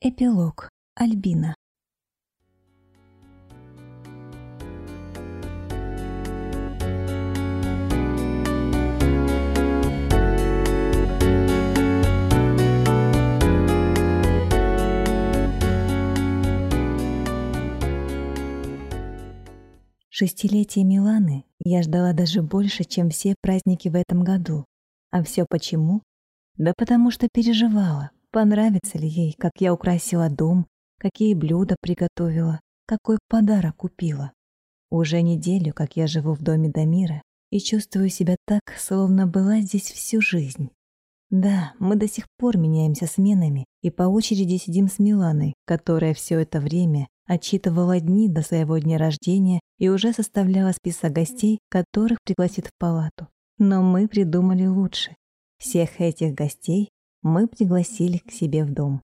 Эпилог. Альбина. Шестилетие Миланы я ждала даже больше, чем все праздники в этом году. А все почему? Да потому что переживала, Понравится ли ей, как я украсила дом, какие блюда приготовила, какой подарок купила. Уже неделю, как я живу в доме Дамира, и чувствую себя так, словно была здесь всю жизнь. Да, мы до сих пор меняемся сменами и по очереди сидим с Миланой, которая все это время отчитывала дни до своего дня рождения и уже составляла список гостей, которых пригласит в палату. Но мы придумали лучше. Всех этих гостей мы пригласили к себе в дом.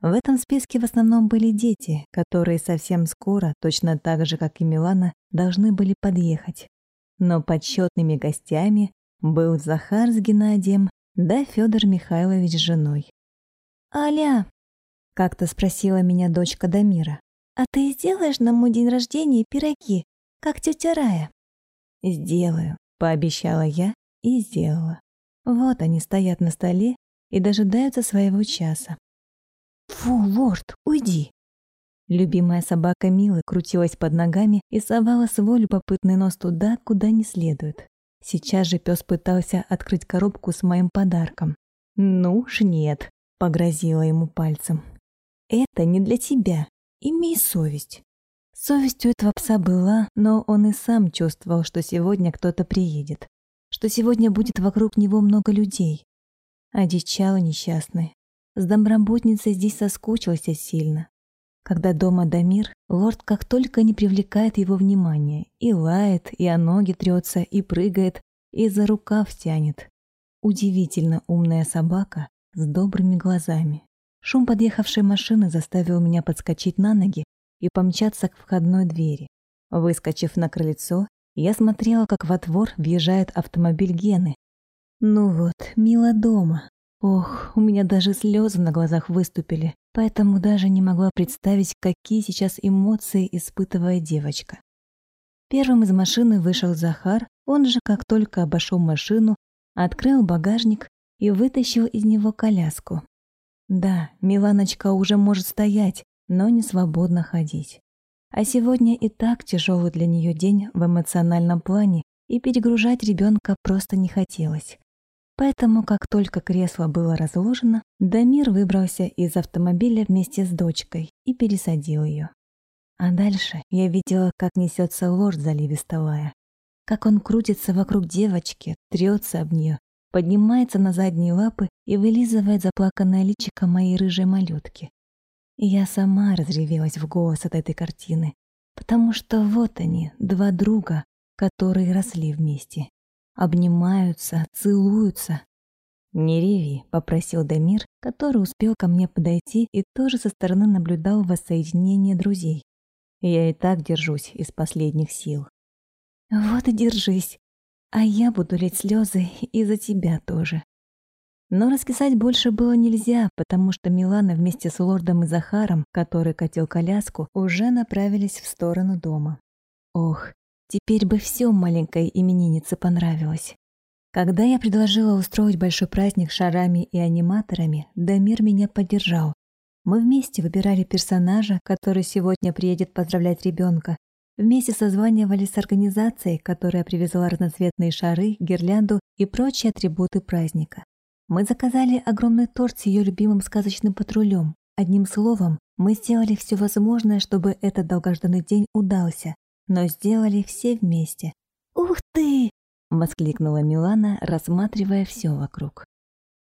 В этом списке в основном были дети, которые совсем скоро, точно так же, как и Милана, должны были подъехать. Но подсчетными гостями был Захар с Геннадием, да Федор Михайлович с женой. «Аля!» — как-то спросила меня дочка Дамира. «А ты сделаешь на мой день рождения пироги, как тетя Рая?» «Сделаю», — пообещала я и сделала. Вот они стоят на столе, и дожидается своего часа. «Фу, лорд, уйди!» Любимая собака Милы крутилась под ногами и совала свой любопытный нос туда, куда не следует. Сейчас же пес пытался открыть коробку с моим подарком. «Ну уж нет», — погрозила ему пальцем. «Это не для тебя. Имей совесть». Совесть у этого пса была, но он и сам чувствовал, что сегодня кто-то приедет, что сегодня будет вокруг него много людей, Одичала несчастная. С домработницей здесь соскучился сильно. Когда дома Дамир, лорд как только не привлекает его внимания, и лает, и о ноги трется, и прыгает, и за рукав тянет. Удивительно умная собака с добрыми глазами. Шум подъехавшей машины заставил меня подскочить на ноги и помчаться к входной двери. Выскочив на крыльцо, я смотрела, как во двор въезжает автомобиль Гены, ну вот, Мила дома. Ох, у меня даже слезы на глазах выступили, поэтому даже не могла представить, какие сейчас эмоции испытывает девочка. Первым из машины вышел Захар, он же, как только обошел машину, открыл багажник и вытащил из него коляску. Да, Миланочка уже может стоять, но не свободно ходить. А сегодня и так тяжелый для нее день в эмоциональном плане, и перегружать ребенка просто не хотелось. Поэтому, как только кресло было разложено, Дамир выбрался из автомобиля вместе с дочкой и пересадил ее. А дальше я видела, как несется лорд заливистовая, как он крутится вокруг девочки, трется об нее, поднимается на задние лапы и вылизывает заплаканное личико моей рыжей малютки. И я сама разревелась в голос от этой картины, потому что вот они, два друга, которые росли вместе обнимаются, целуются. «Не реви», — попросил Дамир, который успел ко мне подойти и тоже со стороны наблюдал воссоединение друзей. «Я и так держусь из последних сил». «Вот и держись, а я буду лить слезы и за тебя тоже». Но раскисать больше было нельзя, потому что Милана вместе с лордом и Захаром, который катил коляску, уже направились в сторону дома. Ох, Теперь бы все маленькой имениннице понравилось. Когда я предложила устроить большой праздник шарами и аниматорами, Дамир меня поддержал. Мы вместе выбирали персонажа, который сегодня приедет поздравлять ребенка. Вместе созванивались с организацией, которая привезла разноцветные шары, гирлянду и прочие атрибуты праздника. Мы заказали огромный торт с ее любимым сказочным патрулем. Одним словом, мы сделали все возможное, чтобы этот долгожданный день удался, но сделали все вместе. «Ух ты!» — воскликнула Милана, рассматривая все вокруг.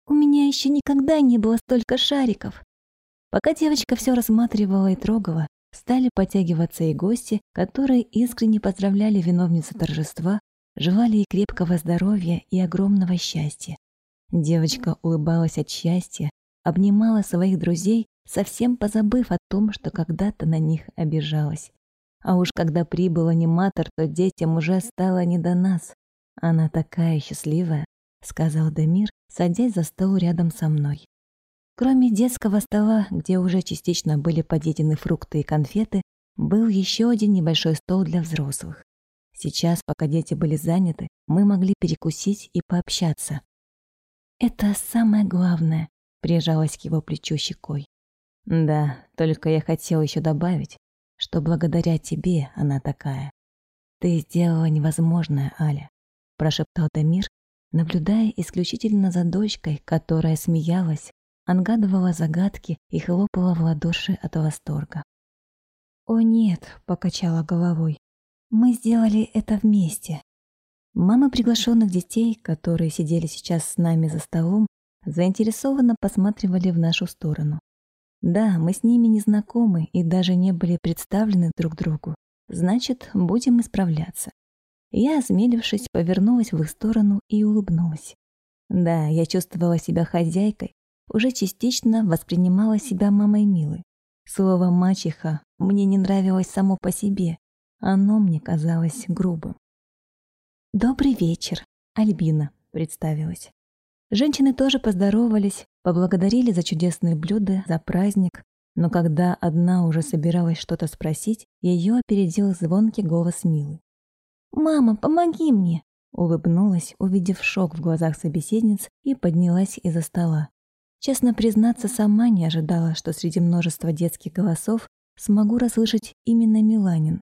«У меня еще никогда не было столько шариков!» Пока девочка все рассматривала и трогала, стали подтягиваться и гости, которые искренне поздравляли виновницу торжества, желали ей крепкого здоровья и огромного счастья. Девочка улыбалась от счастья, обнимала своих друзей, совсем позабыв о том, что когда-то на них обижалась. А уж когда прибыл аниматор, то детям уже стало не до нас. Она такая счастливая, сказал Демир, садясь за стол рядом со мной. Кроме детского стола, где уже частично были подъедены фрукты и конфеты, был еще один небольшой стол для взрослых. Сейчас, пока дети были заняты, мы могли перекусить и пообщаться. «Это самое главное», — прижалась к его плечу щекой. «Да, только я хотел еще добавить, что благодаря тебе она такая. Ты сделала невозможное, Аля, прошептал Тамир, наблюдая исключительно за дочкой, которая смеялась, ангадывала загадки и хлопала в ладоши от восторга. «О нет», — покачала головой, — «мы сделали это вместе». Мамы приглашенных детей, которые сидели сейчас с нами за столом, заинтересованно посматривали в нашу сторону. Да, мы с ними не знакомы и даже не были представлены друг другу. Значит, будем исправляться. Я, осмелившись, повернулась в их сторону и улыбнулась. Да, я чувствовала себя хозяйкой, уже частично воспринимала себя мамой Милы. Слово «мачеха» мне не нравилось само по себе, оно мне казалось грубым. «Добрый вечер, Альбина», — представилась. Женщины тоже поздоровались, поблагодарили за чудесные блюда, за праздник. Но когда одна уже собиралась что-то спросить, ее опередил звонкий голос Милы. «Мама, помоги мне!» Улыбнулась, увидев шок в глазах собеседниц, и поднялась из-за стола. Честно признаться, сама не ожидала, что среди множества детских голосов смогу расслышать именно Миланин.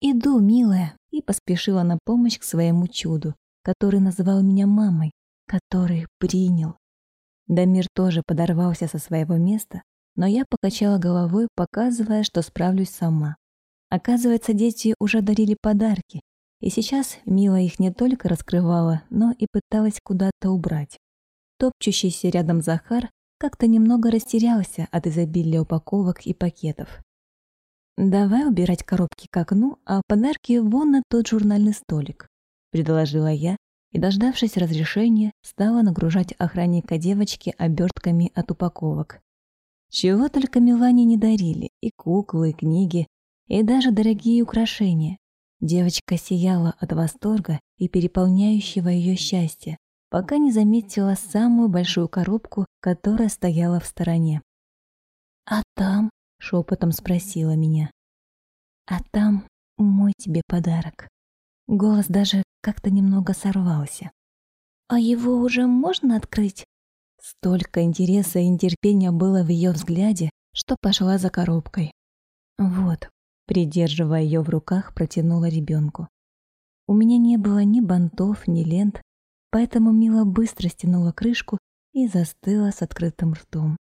«Иду, милая!» и поспешила на помощь к своему чуду, который называл меня мамой, который принял. Дамир тоже подорвался со своего места, но я покачала головой, показывая, что справлюсь сама. Оказывается, дети уже дарили подарки, и сейчас Мила их не только раскрывала, но и пыталась куда-то убрать. Топчущийся рядом Захар как-то немного растерялся от изобилия упаковок и пакетов. «Давай убирать коробки к окну, а подарки вон на тот журнальный столик», — предложила я, и, дождавшись разрешения, стала нагружать охранника девочки обертками от упаковок. Чего только Милане не дарили, и куклы, и книги, и даже дорогие украшения. Девочка сияла от восторга и переполняющего ее счастья, пока не заметила самую большую коробку, которая стояла в стороне. «А там?» — шепотом спросила меня. «А там мой тебе подарок». Голос даже как-то немного сорвался. «А его уже можно открыть?» Столько интереса и нетерпения было в ее взгляде, что пошла за коробкой. «Вот», — придерживая ее в руках, протянула ребенку. У меня не было ни бантов, ни лент, поэтому Мила быстро стянула крышку и застыла с открытым ртом.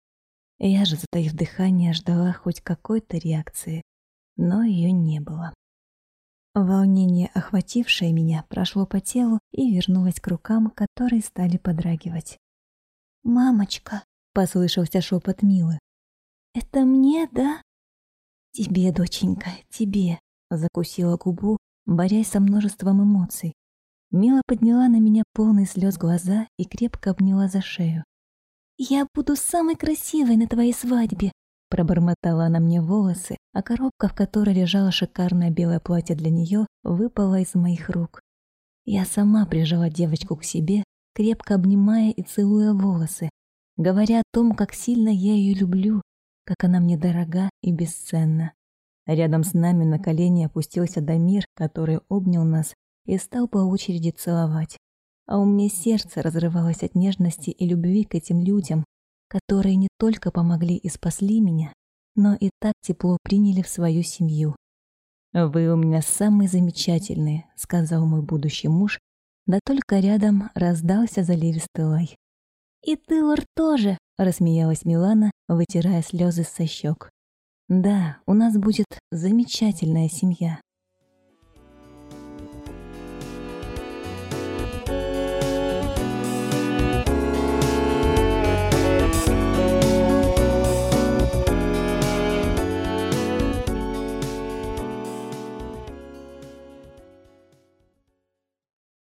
Я же, затаив дыхание, ждала хоть какой-то реакции, но ее не было. Волнение, охватившее меня, прошло по телу и вернулось к рукам, которые стали подрагивать. «Мамочка!» — послышался шепот Милы. «Это мне, да?» «Тебе, доченька, тебе!» — закусила губу, борясь со множеством эмоций. Мила подняла на меня полный слез глаза и крепко обняла за шею. «Я буду самой красивой на твоей свадьбе, пробормотала она мне волосы, а коробка, в которой лежало шикарное белое платье для нее, выпала из моих рук. Я сама прижала девочку к себе, крепко обнимая и целуя волосы, говоря о том, как сильно я ее люблю, как она мне дорога и бесценна. Рядом с нами на колени опустился Дамир, который обнял нас и стал по очереди целовать. А у меня сердце разрывалось от нежности и любви к этим людям, которые не только помогли и спасли меня, но и так тепло приняли в свою семью. «Вы у меня самые замечательные», — сказал мой будущий муж, да только рядом раздался заливистый лай. «И ты, Лор, тоже!» — рассмеялась Милана, вытирая слезы со щек. «Да, у нас будет замечательная семья».